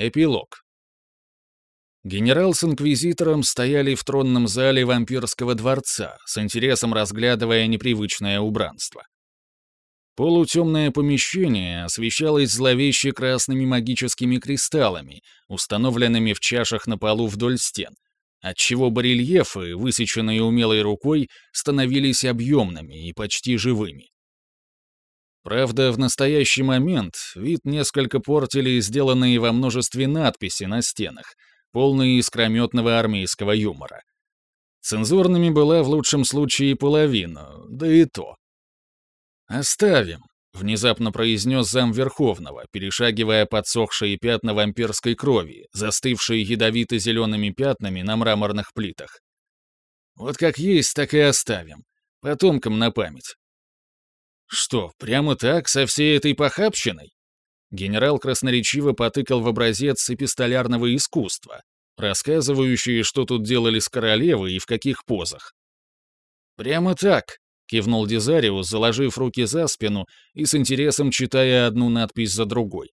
Эпилог. Генерал с инквизитором стояли в тронном зале вампирского дворца, с интересом разглядывая непривычное убранство. Полутемное помещение освещалось зловеще красными магическими кристаллами, установленными в чашах на полу вдоль стен, отчего барельефы, высеченные умелой рукой, становились объемными и почти живыми. Правда, в настоящий момент вид несколько портили сделанные во множестве надписи на стенах, полные искрометного армейского юмора. Цензурными была в лучшем случае половина, да и то. «Оставим», — внезапно произнес зам Верховного, перешагивая подсохшие пятна вампирской крови, застывшие ядовито-зелеными пятнами на мраморных плитах. «Вот как есть, так и оставим. Потомкам на память. Что, прямо так, со всей этой похабщиной? Генерал красноречиво потыкал в образец эпистолярного искусства, рассказывающие, что тут делали с королевой и в каких позах. «Прямо так», — кивнул Дизариус, заложив руки за спину и с интересом читая одну надпись за другой.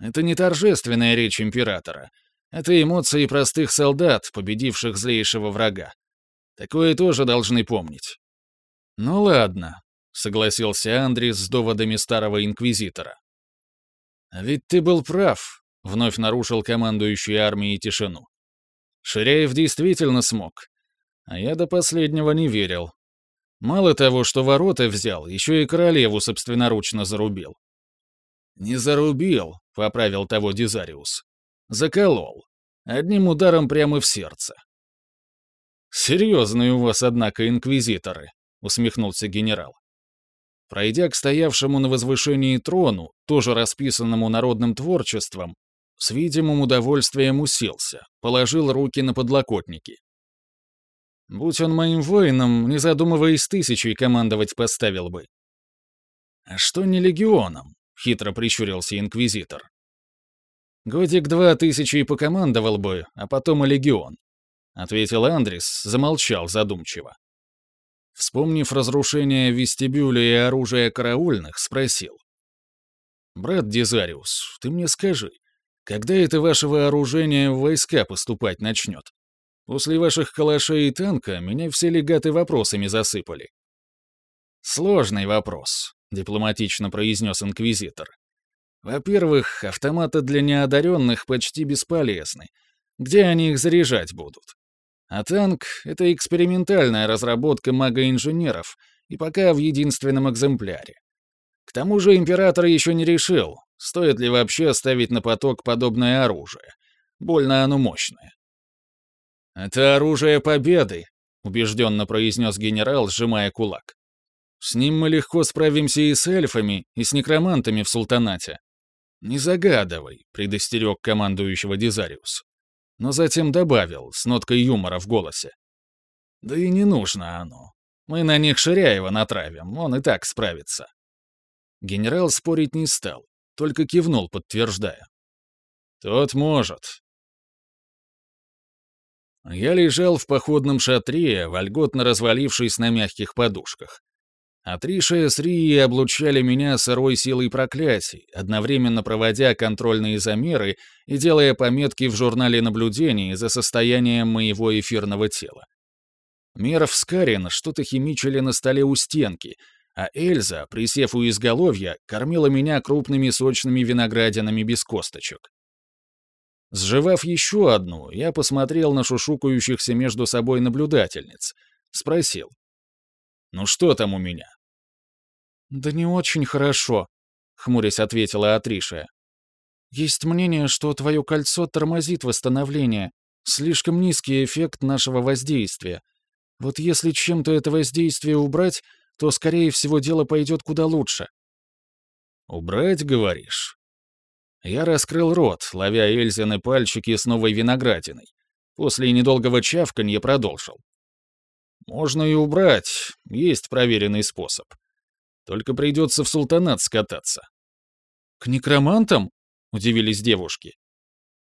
«Это не торжественная речь императора. Это эмоции простых солдат, победивших злейшего врага. Такое тоже должны помнить». «Ну ладно, согласился Андрис с доводами старого инквизитора. «А ведь ты был прав», — вновь нарушил командующий армией тишину. Ширяев действительно смог. А я до последнего не верил. Мало того, что ворота взял, еще и королеву собственноручно зарубил. «Не зарубил», — поправил того Дизариус. «Заколол. Одним ударом прямо в сердце». «Серьезные у вас, однако, инквизиторы», — усмехнулся генерал. Пройдя к стоявшему на возвышении трону, тоже расписанному народным творчеством, с видимым удовольствием уселся, положил руки на подлокотники. Будь он моим воином, не задумываясь тысячей, командовать поставил бы. «А что не легионом?» — хитро прищурился инквизитор. «Годик-два тысячи и покомандовал бы, а потом и легион», — ответил Андрис, замолчал задумчиво. Вспомнив разрушение вестибюля и оружия караульных, спросил. «Брат Дизариус, ты мне скажи, когда это ваше вооружение в войска поступать начнет? После ваших калашей и танка меня все легаты вопросами засыпали». «Сложный вопрос», — дипломатично произнес инквизитор. «Во-первых, автоматы для неодаренных почти бесполезны. Где они их заряжать будут? А танк — это экспериментальная разработка мага-инженеров, и пока в единственном экземпляре. К тому же император еще не решил, стоит ли вообще ставить на поток подобное оружие. Больно оно мощное. «Это оружие победы», — убежденно произнес генерал, сжимая кулак. «С ним мы легко справимся и с эльфами, и с некромантами в султанате». «Не загадывай», — предостерег командующего Дизариус но затем добавил, с ноткой юмора в голосе. «Да и не нужно оно. Мы на них Ширяева натравим, он и так справится». Генерал спорить не стал, только кивнул, подтверждая. «Тот может». Я лежал в походном шатре, вольготно развалившись на мягких подушках. Атриша с Рией облучали меня сырой силой проклятий, одновременно проводя контрольные замеры и делая пометки в журнале наблюдений за состоянием моего эфирного тела. Меров с Карин что-то химичили на столе у стенки, а Эльза, присев у изголовья, кормила меня крупными сочными виноградинами без косточек. Сживав еще одну, я посмотрел на шушукающихся между собой наблюдательниц. Спросил. «Ну что там у меня?» «Да не очень хорошо», — хмурясь ответила Атриша. «Есть мнение, что твое кольцо тормозит восстановление. Слишком низкий эффект нашего воздействия. Вот если чем-то это воздействие убрать, то, скорее всего, дело пойдет куда лучше». «Убрать, говоришь?» Я раскрыл рот, ловя Эльзины пальчики с новой виноградиной. После недолгого чавканья продолжил. Можно и убрать, есть проверенный способ. Только придется в султанат скататься. К некромантам? Удивились девушки.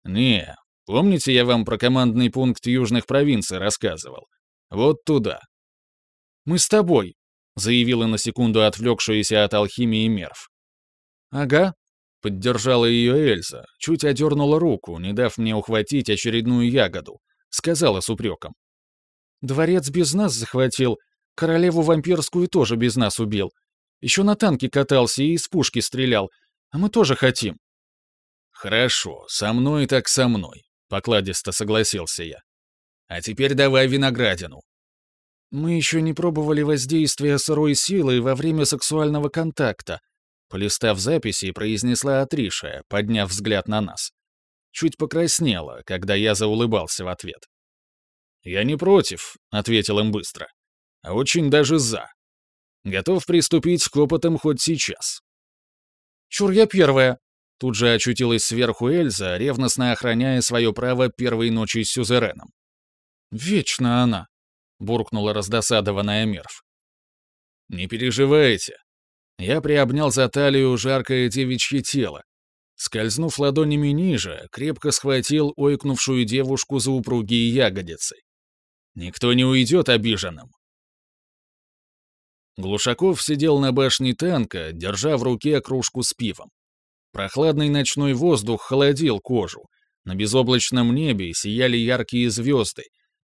Не, помните, я вам про командный пункт южных провинций рассказывал? Вот туда. Мы с тобой, заявила на секунду отвлекшаяся от алхимии Мерв. Ага, Поддержала ее Эльза, чуть одернула руку, не дав мне ухватить очередную ягоду. Сказала с упреком. «Дворец без нас захватил, королеву вампирскую тоже без нас убил. Еще на танке катался и из пушки стрелял, а мы тоже хотим». «Хорошо, со мной так со мной», — покладисто согласился я. «А теперь давай виноградину». «Мы еще не пробовали воздействия сырой силы во время сексуального контакта», Полистав записи, произнесла Атриша, подняв взгляд на нас. Чуть покраснела, когда я заулыбался в ответ. «Я не против», — ответил им быстро. «А очень даже за. Готов приступить к опытам хоть сейчас». «Чур я первая», — тут же очутилась сверху Эльза, ревностно охраняя свое право первой ночи с сюзереном. «Вечно она», — буркнула раздосадованная Мерв. «Не переживайте», я приобнял за талию жаркое девичье тело. Скользнув ладонями ниже, крепко схватил ойкнувшую девушку за упругие ягодицы. Никто не уйдет обиженным. Глушаков сидел на башне танка, держа в руке кружку с пивом. Прохладный ночной воздух холодил кожу. На безоблачном небе сияли яркие звезды,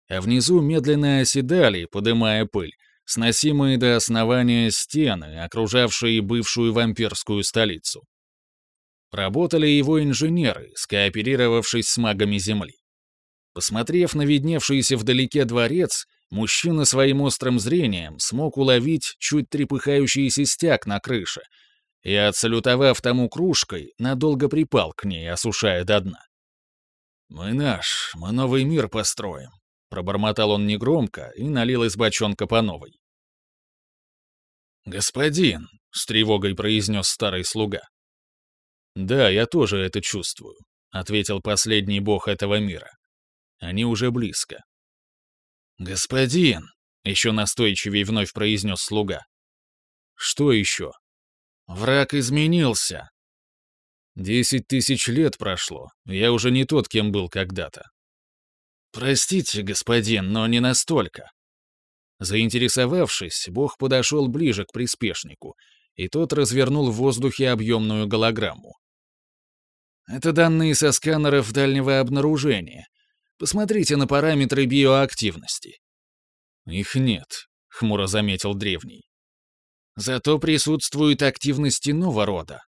а внизу медленно оседали, подымая пыль, сносимые до основания стены, окружавшие бывшую вампирскую столицу. Работали его инженеры, скооперировавшись с магами Земли. Посмотрев на видневшийся вдалеке дворец, мужчина своим острым зрением смог уловить чуть трепыхающийся стяг на крыше и, отсалютовав тому кружкой, надолго припал к ней, осушая до дна. «Мы наш, мы новый мир построим», Пробормотал он негромко и налил из бочонка по новой. «Господин», — с тревогой произнес старый слуга. «Да, я тоже это чувствую», — ответил последний бог этого мира. «Они уже близко». «Господин», — еще настойчивее вновь произнес слуга. «Что еще?» «Враг изменился». «Десять тысяч лет прошло, я уже не тот, кем был когда-то. «Простите, господин, но не настолько». Заинтересовавшись, бог подошел ближе к приспешнику, и тот развернул в воздухе объемную голограмму. Это данные со сканеров дальнего обнаружения. Посмотрите на параметры биоактивности. Их нет, хмуро заметил древний. Зато присутствует активность иного рода.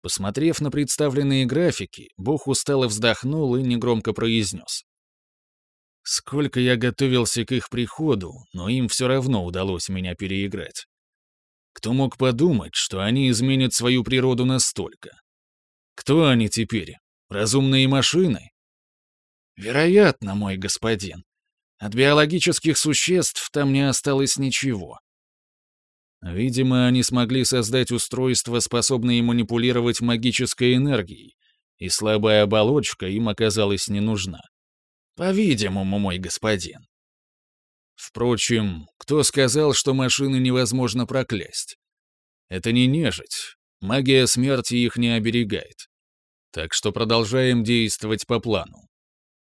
Посмотрев на представленные графики, бог устало вздохнул и негромко произнес. Сколько я готовился к их приходу, но им все равно удалось меня переиграть. Кто мог подумать, что они изменят свою природу настолько? Кто они теперь? Разумные машины? Вероятно, мой господин. От биологических существ там не осталось ничего. Видимо, они смогли создать устройства, способные манипулировать магической энергией, и слабая оболочка им оказалась не нужна. По-видимому, мой господин. Впрочем, кто сказал, что машины невозможно проклясть? Это не нежить. Магия смерти их не оберегает. Так что продолжаем действовать по плану.